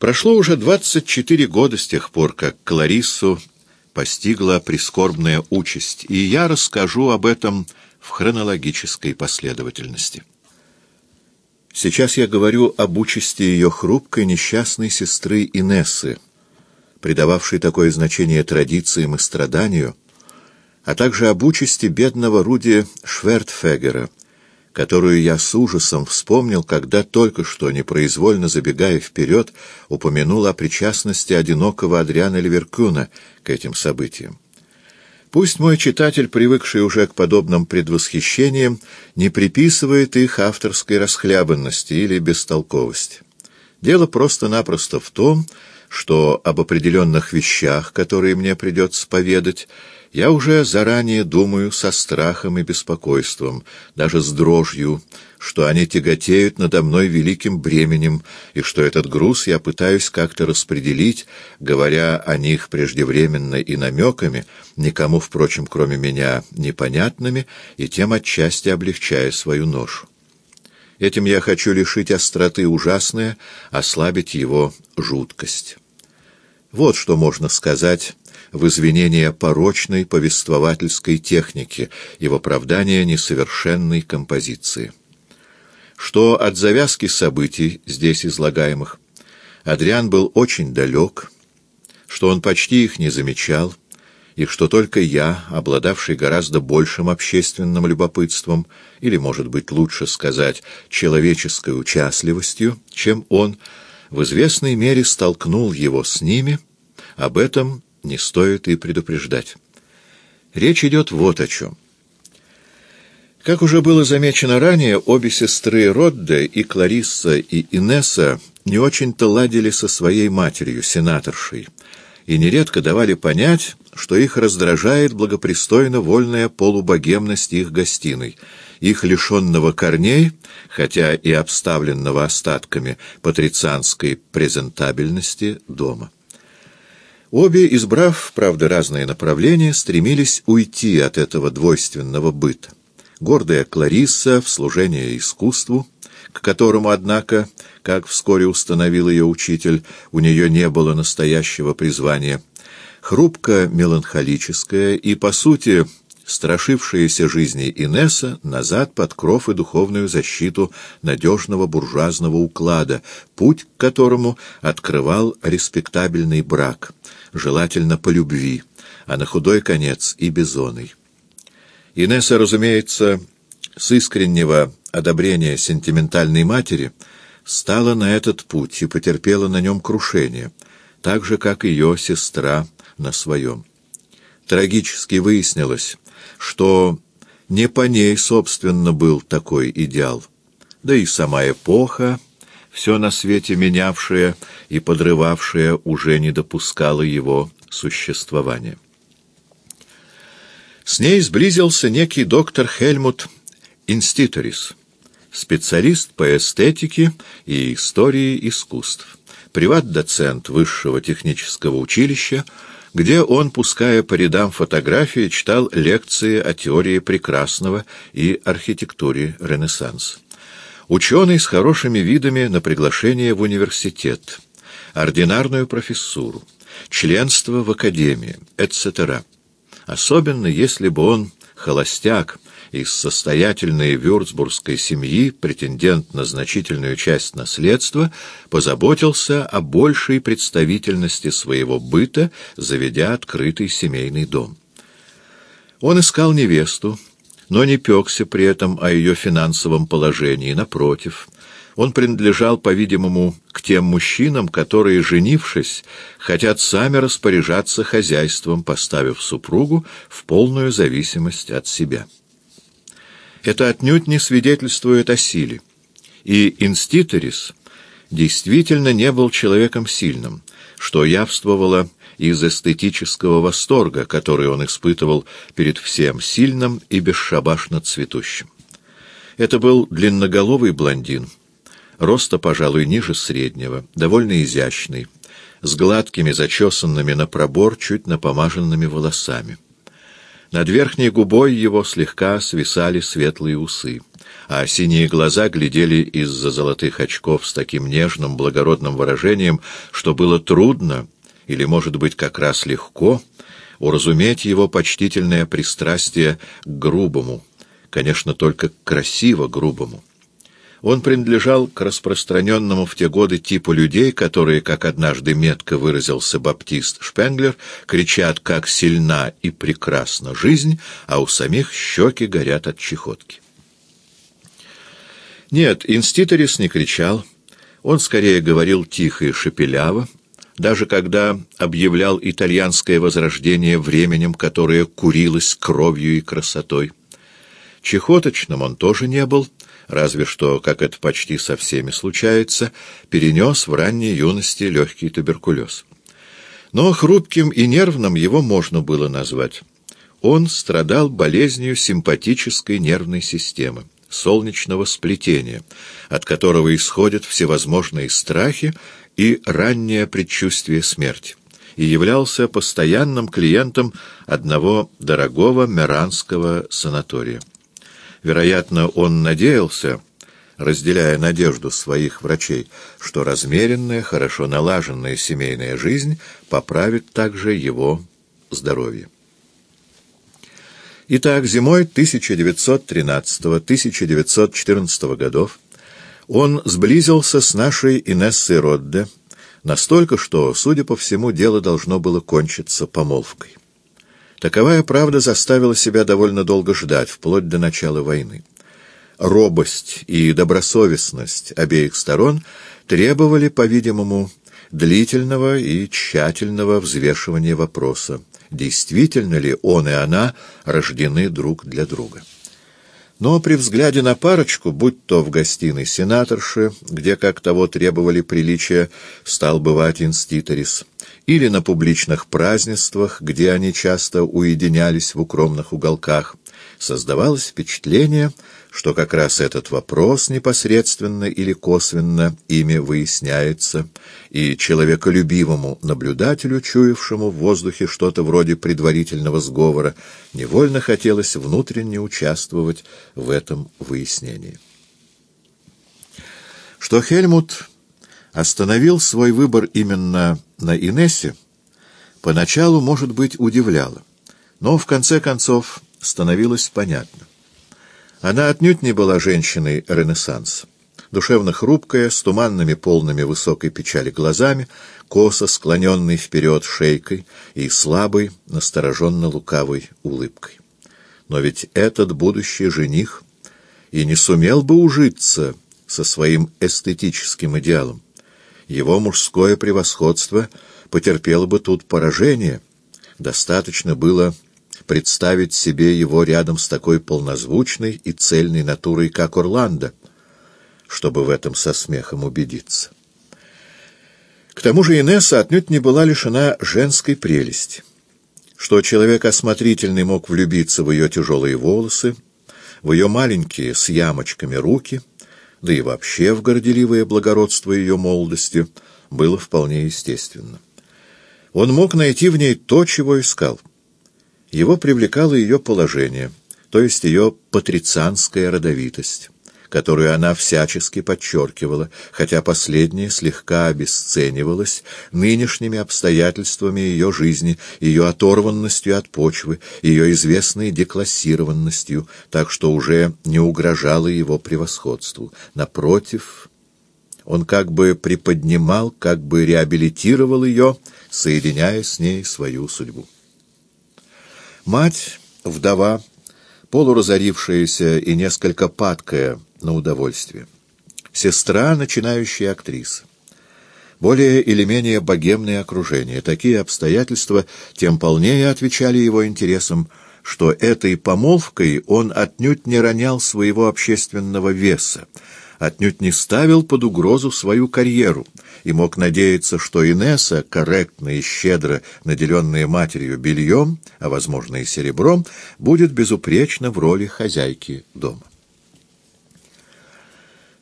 Прошло уже 24 года с тех пор, как Клариссу постигла прискорбная участь, и я расскажу об этом в хронологической последовательности. Сейчас я говорю об участи ее хрупкой несчастной сестры Инессы, придававшей такое значение традициям и страданию, а также об участи бедного Руди Швертфегера, которую я с ужасом вспомнил, когда только что, непроизвольно забегая вперед, упомянул о причастности одинокого Адриана Ливеркюна к этим событиям. Пусть мой читатель, привыкший уже к подобным предвосхищениям, не приписывает их авторской расхлябанности или бестолковости. Дело просто-напросто в том, что об определенных вещах, которые мне придется поведать, я уже заранее думаю со страхом и беспокойством, даже с дрожью, что они тяготеют надо мной великим бременем, и что этот груз я пытаюсь как-то распределить, говоря о них преждевременно и намеками, никому, впрочем, кроме меня, непонятными, и тем отчасти облегчая свою ношу. Этим я хочу лишить остроты ужасное, ослабить его жуткость. Вот что можно сказать в извинение порочной повествовательской техники и в оправдание несовершенной композиции. Что от завязки событий, здесь излагаемых, Адриан был очень далек, что он почти их не замечал, и что только я, обладавший гораздо большим общественным любопытством, или, может быть, лучше сказать, человеческой участливостью, чем он, в известной мере столкнул его с ними, об этом не стоит и предупреждать. Речь идет вот о чем. Как уже было замечено ранее, обе сестры Родде, и Кларисса, и Инесса, не очень-то ладили со своей матерью, сенаторшей, и нередко давали понять, что их раздражает благопристойно вольная полубогемность их гостиной, их лишенного корней, хотя и обставленного остатками патрицианской презентабельности дома. Обе, избрав, правда, разные направления, стремились уйти от этого двойственного быта. Гордая Кларисса в служение искусству, к которому, однако, как вскоре установил ее учитель, у нее не было настоящего призвания, хрупко-меланхолическая и, по сути, страшившаяся жизни Инесса назад под кров и духовную защиту надежного буржуазного уклада, путь к которому открывал респектабельный брак, желательно по любви, а на худой конец и бизоной. Инесса, разумеется, с искреннего одобрения сентиментальной матери стала на этот путь и потерпела на нем крушение, так же, как ее сестра на своем. Трагически выяснилось, что не по ней, собственно, был такой идеал. Да и сама эпоха, все на свете менявшая и подрывавшая, уже не допускала его существования. С ней сблизился некий доктор Хельмут Инститорис, специалист по эстетике и истории искусств, приват-доцент высшего технического училища, где он, пуская по рядам фотографии, читал лекции о теории прекрасного и архитектуре Ренессанса. Ученый с хорошими видами на приглашение в университет, ординарную профессуру, членство в академии, etc. Особенно если бы он холостяк, из состоятельной вюрцбургской семьи, претендент на значительную часть наследства, позаботился о большей представительности своего быта, заведя открытый семейный дом. Он искал невесту, но не пекся при этом о ее финансовом положении, напротив. Он принадлежал, по-видимому, к тем мужчинам, которые, женившись, хотят сами распоряжаться хозяйством, поставив супругу в полную зависимость от себя. Это отнюдь не свидетельствует о силе. И Инститорис действительно не был человеком сильным, что явствовало из эстетического восторга, который он испытывал перед всем сильным и бесшабашно цветущим. Это был длинноголовый блондин, роста, пожалуй, ниже среднего, довольно изящный, с гладкими, зачесанными на пробор, чуть напомаженными волосами. Над верхней губой его слегка свисали светлые усы, а синие глаза глядели из-за золотых очков с таким нежным, благородным выражением, что было трудно, или, может быть, как раз легко, уразуметь его почтительное пристрастие к грубому, конечно, только красиво грубому. Он принадлежал к распространенному в те годы типу людей, которые, как однажды метко выразился баптист Шпенглер, кричат, как сильна и прекрасна жизнь, а у самих щеки горят от чехотки. Нет, инститорис не кричал, он скорее говорил тихо и шепеляво, даже когда объявлял итальянское возрождение временем, которое курилось кровью и красотой. Чехоточным он тоже не был, разве что, как это почти со всеми случается, перенес в ранней юности легкий туберкулез. Но хрупким и нервным его можно было назвать. Он страдал болезнью симпатической нервной системы, солнечного сплетения, от которого исходят всевозможные страхи и раннее предчувствие смерти, и являлся постоянным клиентом одного дорогого меранского санатория. Вероятно, он надеялся, разделяя надежду своих врачей, что размеренная, хорошо налаженная семейная жизнь поправит также его здоровье. Итак, зимой 1913-1914 годов он сблизился с нашей Инессой Родде настолько, что, судя по всему, дело должно было кончиться помолвкой. Таковая правда заставила себя довольно долго ждать, вплоть до начала войны. Робость и добросовестность обеих сторон требовали, по-видимому, длительного и тщательного взвешивания вопроса, действительно ли он и она рождены друг для друга. Но при взгляде на парочку, будь то в гостиной сенаторши, где, как того требовали приличия, стал бывать инститорис, или на публичных празднествах, где они часто уединялись в укромных уголках, создавалось впечатление, что как раз этот вопрос непосредственно или косвенно ими выясняется, и человеколюбивому наблюдателю, чуявшему в воздухе что-то вроде предварительного сговора, невольно хотелось внутренне участвовать в этом выяснении. Что Хельмут остановил свой выбор именно на Инессе, поначалу, может быть, удивляло, но в конце концов становилось понятно. Она отнюдь не была женщиной Ренессанса. Душевно хрупкая, с туманными полными высокой печали глазами, косо склоненной вперед шейкой и слабой, настороженно-лукавой улыбкой. Но ведь этот будущий жених и не сумел бы ужиться со своим эстетическим идеалом его мужское превосходство потерпело бы тут поражение. Достаточно было представить себе его рядом с такой полнозвучной и цельной натурой, как Орландо, чтобы в этом со смехом убедиться. К тому же Инесса отнюдь не была лишена женской прелести. Что человек осмотрительный мог влюбиться в ее тяжелые волосы, в ее маленькие с ямочками руки — да и вообще в горделивое благородство ее молодости, было вполне естественно. Он мог найти в ней то, чего искал. Его привлекало ее положение, то есть ее патрицианская родовитость которую она всячески подчеркивала, хотя последняя слегка обесценивалась нынешними обстоятельствами ее жизни, ее оторванностью от почвы, ее известной деклассированностью, так что уже не угрожала его превосходству. Напротив, он как бы приподнимал, как бы реабилитировал ее, соединяя с ней свою судьбу. Мать, вдова, полуразорившаяся и несколько падкая на удовольствие. Сестра — начинающая актриса. Более или менее богемное окружение. Такие обстоятельства тем полнее отвечали его интересам, что этой помолвкой он отнюдь не ронял своего общественного веса, отнюдь не ставил под угрозу свою карьеру и мог надеяться, что Инесса, корректно и щедро наделенная матерью бельем, а возможно и серебром, будет безупречна в роли хозяйки дома.